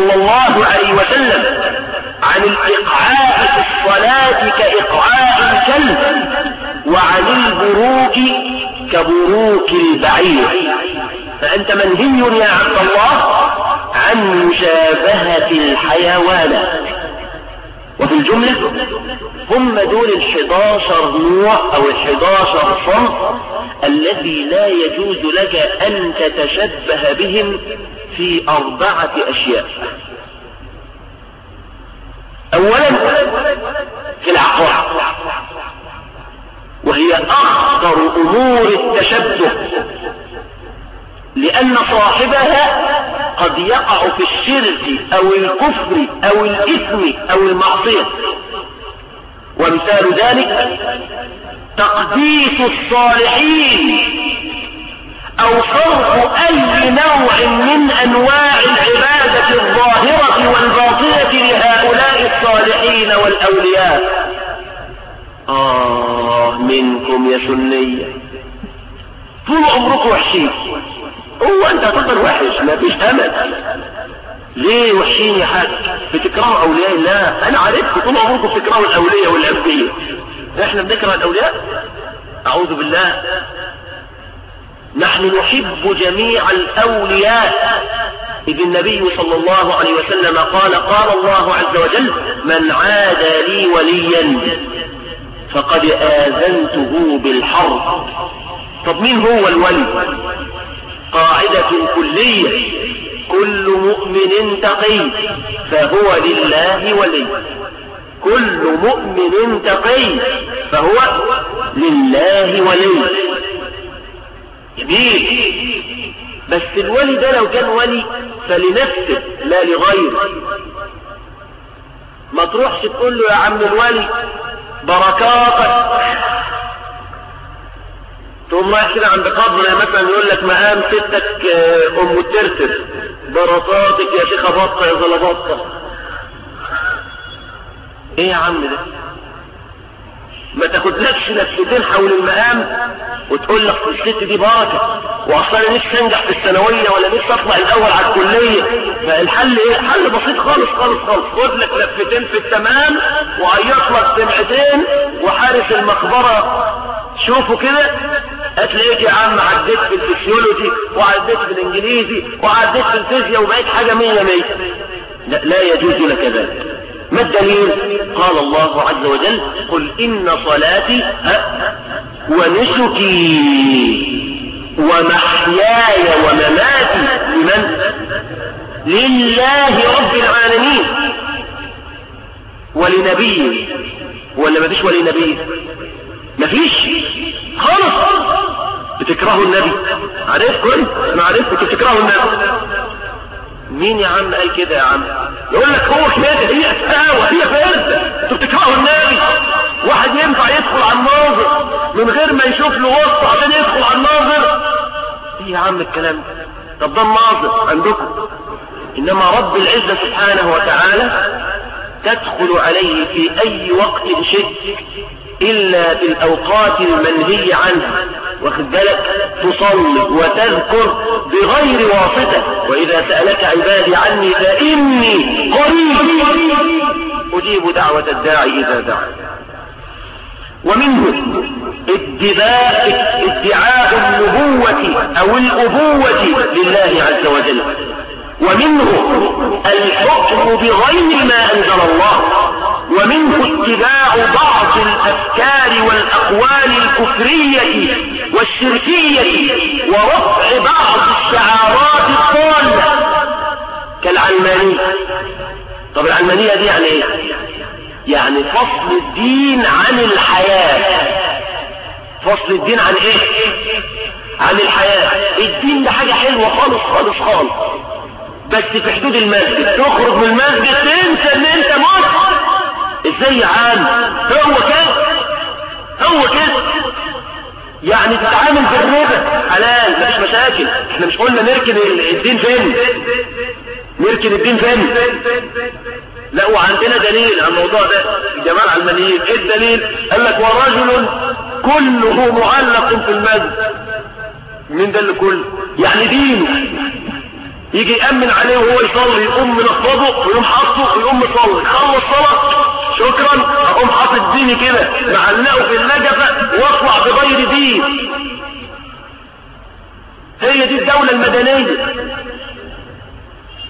صلى الله عليه وسلم عن الإقعاء في الصلاة كإقعاء الكلب وعن البروك كبروك البعير. فأنت منهي يا عبد الله عن مشابهة الحيوانات وفي الجملة هم دول الحداشر نوع أو الحداشر صنف الذي لا يجوز لك أن تتشبه بهم في أربعة أشياء. اولا في العقائد وهي أخطر أمور التشبه. لأن صاحبها قد يقع في الشرك أو الكفر أو الإثم أو المعصية. ومثال ذلك تقديس الصالحين أو صرف أي نوع من سنية. طول عمركم وحشين. هو أنت هتفضل وحش ما فيش أمل. ليه وحشين يا حاج؟ بتكرهوا أولياء الله. أنا عرفت طول عمركم بتكرهوا الأولياء والأنبياء. إحنا بنكره الأولياء؟ أعوذ بالله. نحن نحب جميع الأولياء. إذ النبي صلى الله عليه وسلم قال قال الله عز وجل من عادى لي وليا فقد آذنته بالحرب. طب مين هو الولي؟ قاعدة كلية. كل مؤمن تقي فهو لله ولي. كل مؤمن تقي فهو لله ولي. جميل. بس الولي ده لو كان ولي فلنفسه لا لغيره. ما تروحش تقول له يا عم الولي بركاتك. تقوم رايح كده عند قبر مثلا يقول لك مقام ستك أم الترتر برطاتك يا شيخة بطه يا زلبطة. إيه يا عم ده؟ ما تاخدلكش لفتين حول المقام وتقول لك الست دي بركة واصلا نفسي أنجح في الثانوية ولا نفسي أطلع الأول على الكلية. فالحل إيه؟ حل بسيط خالص خالص خالص. خد لك لفتين في التمام وعيط لك سمعتين وحارس المقبرة. شوفوا كده هتلاقيك يا عم عديت في الفسيولوجي وعديت في الإنجليزي وعديت في الفيزياء وبقيت حاجة مية مية. لا, لا يجوز لك ذلك. ما الدليل؟ قال الله عز وجل قل إن صلاتي ونسكي ومحياي ومماتي لمن؟ لله رب العالمين. ولنبيه ولا ما فيش ولنبيه مفيش خالص. بتكرهوا النبي. عرفكم ما عرفت بتكرهوا النبي. مين يا عم قال كده يا عم؟ يقول لك هو كده هي ساوة هي فرد أنتوا بتكرهوا النبي. واحد ينفع يدخل على الناظر من غير ما يشوف له وسط عشان يدخل على الناظر؟ إيه يا عم الكلام ده؟ طب ده الناظر عندكم. إنما رب العزة سبحانه وتعالى تدخل عليه في أي وقت شئت إلا في الاوقات المنهي عنها. واخد بالك؟ تصلي وتذكر بغير واسطة. وإذا سألك عبادي عني فإني قريب. أجيب دعوة الداعي إذا دعا. ومنه ادعاء النبوة أو الأبوة لله عز وجل. ومنه الحكم بغير ما أنزل الله. ومنه اتباع بعض الأفكار والأقوال الكفرية والشركية ورفع بعض الشعارات الضالة. كالعلمانية طب العلمانية دي يعني إيه؟ يعني فصل الدين عن الحياة. فصل الدين عن إيه؟ عن الحياة. الدين ده حاجة حلوة خالص خالص خالص. بس في حدود المسجد تخرج من إزاي يا عم هو كده هو كده يعني تتعامل بالربا حلال مفيش مشاكل. إحنا مش قلنا نركن الدين فين؟ نركن الدين فين؟ لا وعندنا دليل على الموضوع ده. الجماعة العلمانيين إيه الدليل؟ قال لك ورجل كله معلق في المسجد مين ده اللي كله؟ يعني دينه. يجي يأمن عليه وهو يصلي يقوم منفضه ويقوم حاطه ويقوم مصلي خلص صلاة شكرا أقوم حاطط ديني كده معلقه في النجفة واطلع بغير دين. هي دي الدولة المدنية.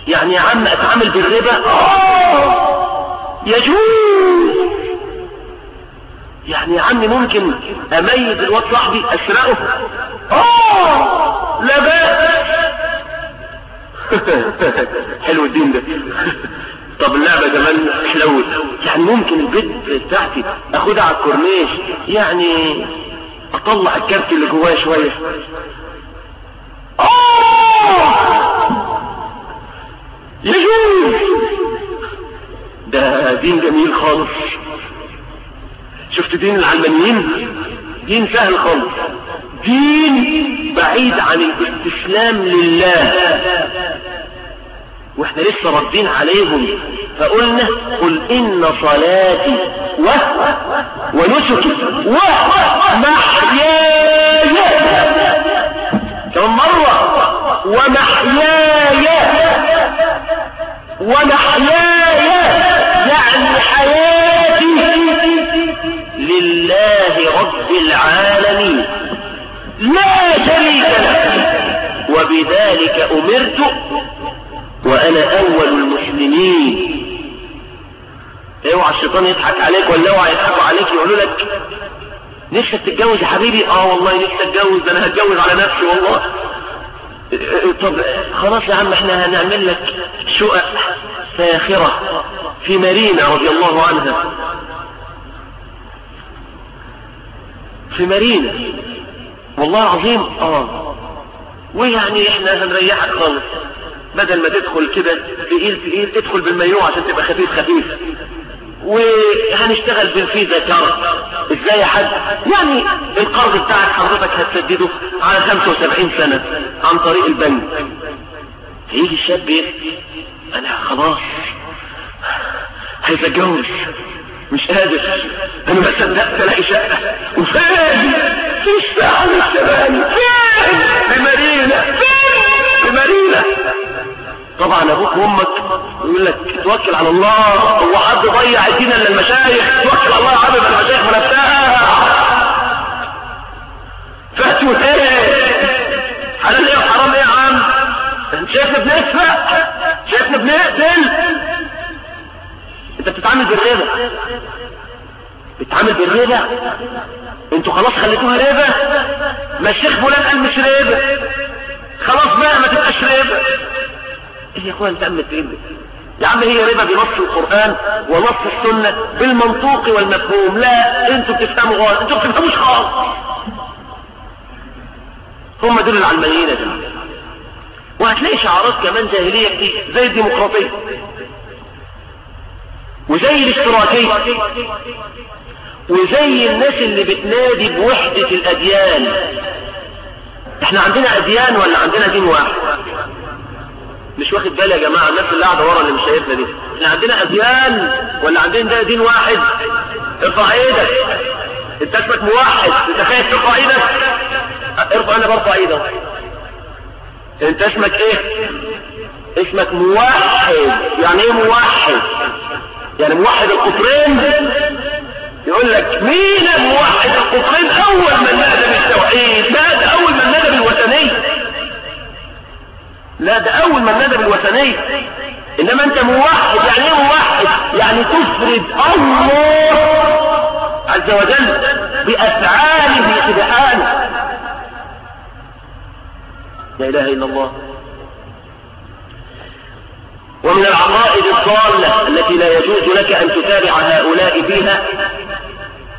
يعني يا عم أتعامل بالربا؟ يجوز. يعني يا عم ممكن أميز الواد صاحبي أسرقه؟ آه لا بأس. حلو الدين ده. طب اللعبة كمان حلوت يعني ممكن البيت بتاعتي أخدها على الكورنيش يعني أطلع الكبت اللي جوايا شوية. يجوز! ده دين جميل خالص. شفت دين العلمانيين؟ دين سهل خالص. دين بعيد عن الاستسلام لله. وإحنا لسه ردين عليهم فقلنا قل إن صلاتي و ونسكي ومحياي كم مرة. ومحياي ومحياي يعني حياتي. لله رب العالمين. لا شريك له. وبذلك أمرت وأنا أول المسلمين. اوعى الشيطان يضحك عليك ولا اوعى يضحكوا عليك يقولوا لك نفسك تتجوز يا حبيبي؟ آه والله نفسي أتجوز ده أنا هتجوز على نفسي والله. طب خلاص يا عم إحنا هنعمل لك شقق ساخرة في مارينا رضي الله عنها. في مارينا. والله العظيم آه. ويعني إحنا هنريحك خالص. بدل ما تدخل كده تقيل تقيل ادخل بالمايوه عشان تبقى خفيف خفيف. وهنشتغل بالفيزا كارد إزاي يا حد يعني القرض بتاعك حضرتك هتسدده على 75 سنة عن طريق البنك. هيجي الشاب أنا خلاص. عايز اتجوز مش قادر. أنا ما صدقت ألاقي شقة. وفين في الساحل الشمالي فين يقول لك توكل على الله. هو حد ضيع الدين الا المشايخ توكل على الله يا عم المشايخ بنفسها فاتوا إيه حلال إيه وحرام إيه يا عم؟ انت شايفنا بنسرق شايفنا بنقتل انت بتتعامل بالربا بتتعامل بالربا أنتوا خلاص خليتوها ربا ما الشيخ فلان قال مش ربا خلاص بقى ما تبقاش ربا إيه يا إخوان تعمل إيه يا عم هي ربا بنص القرآن ونص السنة بالمنطوق والمفهوم. لا أنتوا بتفهموا غلط. أنتوا بتفهموش خالص. هم دول العلمانيين يا جماعة وهتلاقي شعارات كمان جاهلية كتير زي الديمقراطية. وزي الاشتراكية. وزي الناس اللي بتنادي بوحدة الأديان. إحنا عندنا أديان ولا عندنا دين واحد؟ مش واخد بالي يا جماعة الناس اللي قاعدة ورا اللي مش شايفنا دي. إحنا عندنا أديان ولا عندنا ده دين واحد؟ ارفع إيدك. انت اسمك موحد. انت خايف ترفع إيدك؟ ارفع أنا برفع إيدك انت اسمك إيه؟ اسمك موحد. يعني إيه موحد؟ يعني موحد القطرين؟ يقول لك مين الموحد القطرين؟ أول من نادى بالتوحيد لا ده أول من نادى بالوثنية. لا ده أول من نادى بالوثنية إنما أنت موحد يعني إيه موحد؟ يعني تفرد الله عز وجل بأفعاله سبحانه لا إله إلا الله. ومن العقائد الضالة التي لا يجوز لك أن تتابع هؤلاء فيها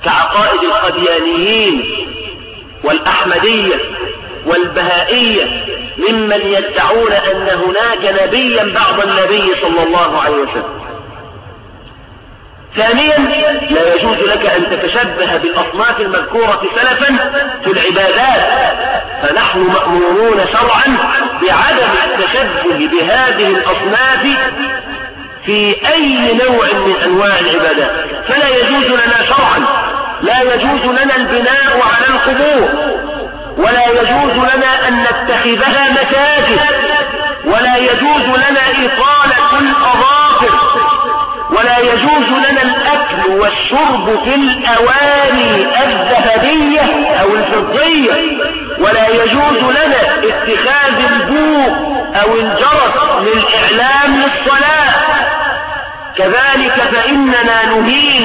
كعقائد القديانيين والأحمدية والبهائية ممن يدعون أن هناك نبيا بعد النبي صلى الله عليه وسلم. ثانيا لا يجوز لك أن تتشبه بالأصناف المذكورة سلفا في العبادات. فنحن مأمورون شرعا بعدم التشبه بهذه الأصناف في أي نوع من أنواع العبادات. فلا يجوز لنا شرعا لا يجوز لنا البناء على القبور. ولا يجوز لنا أن نتخذها مساجد. ولا يجوز لنا إطالة الأظافر ولا يجوز لنا الأكل والشرب في الأواني الذهبية أو الفضية. ولا يجوز لنا اتخاذ البوق أو الجرس للإعلام للصلاة. كذلك فإننا نهينا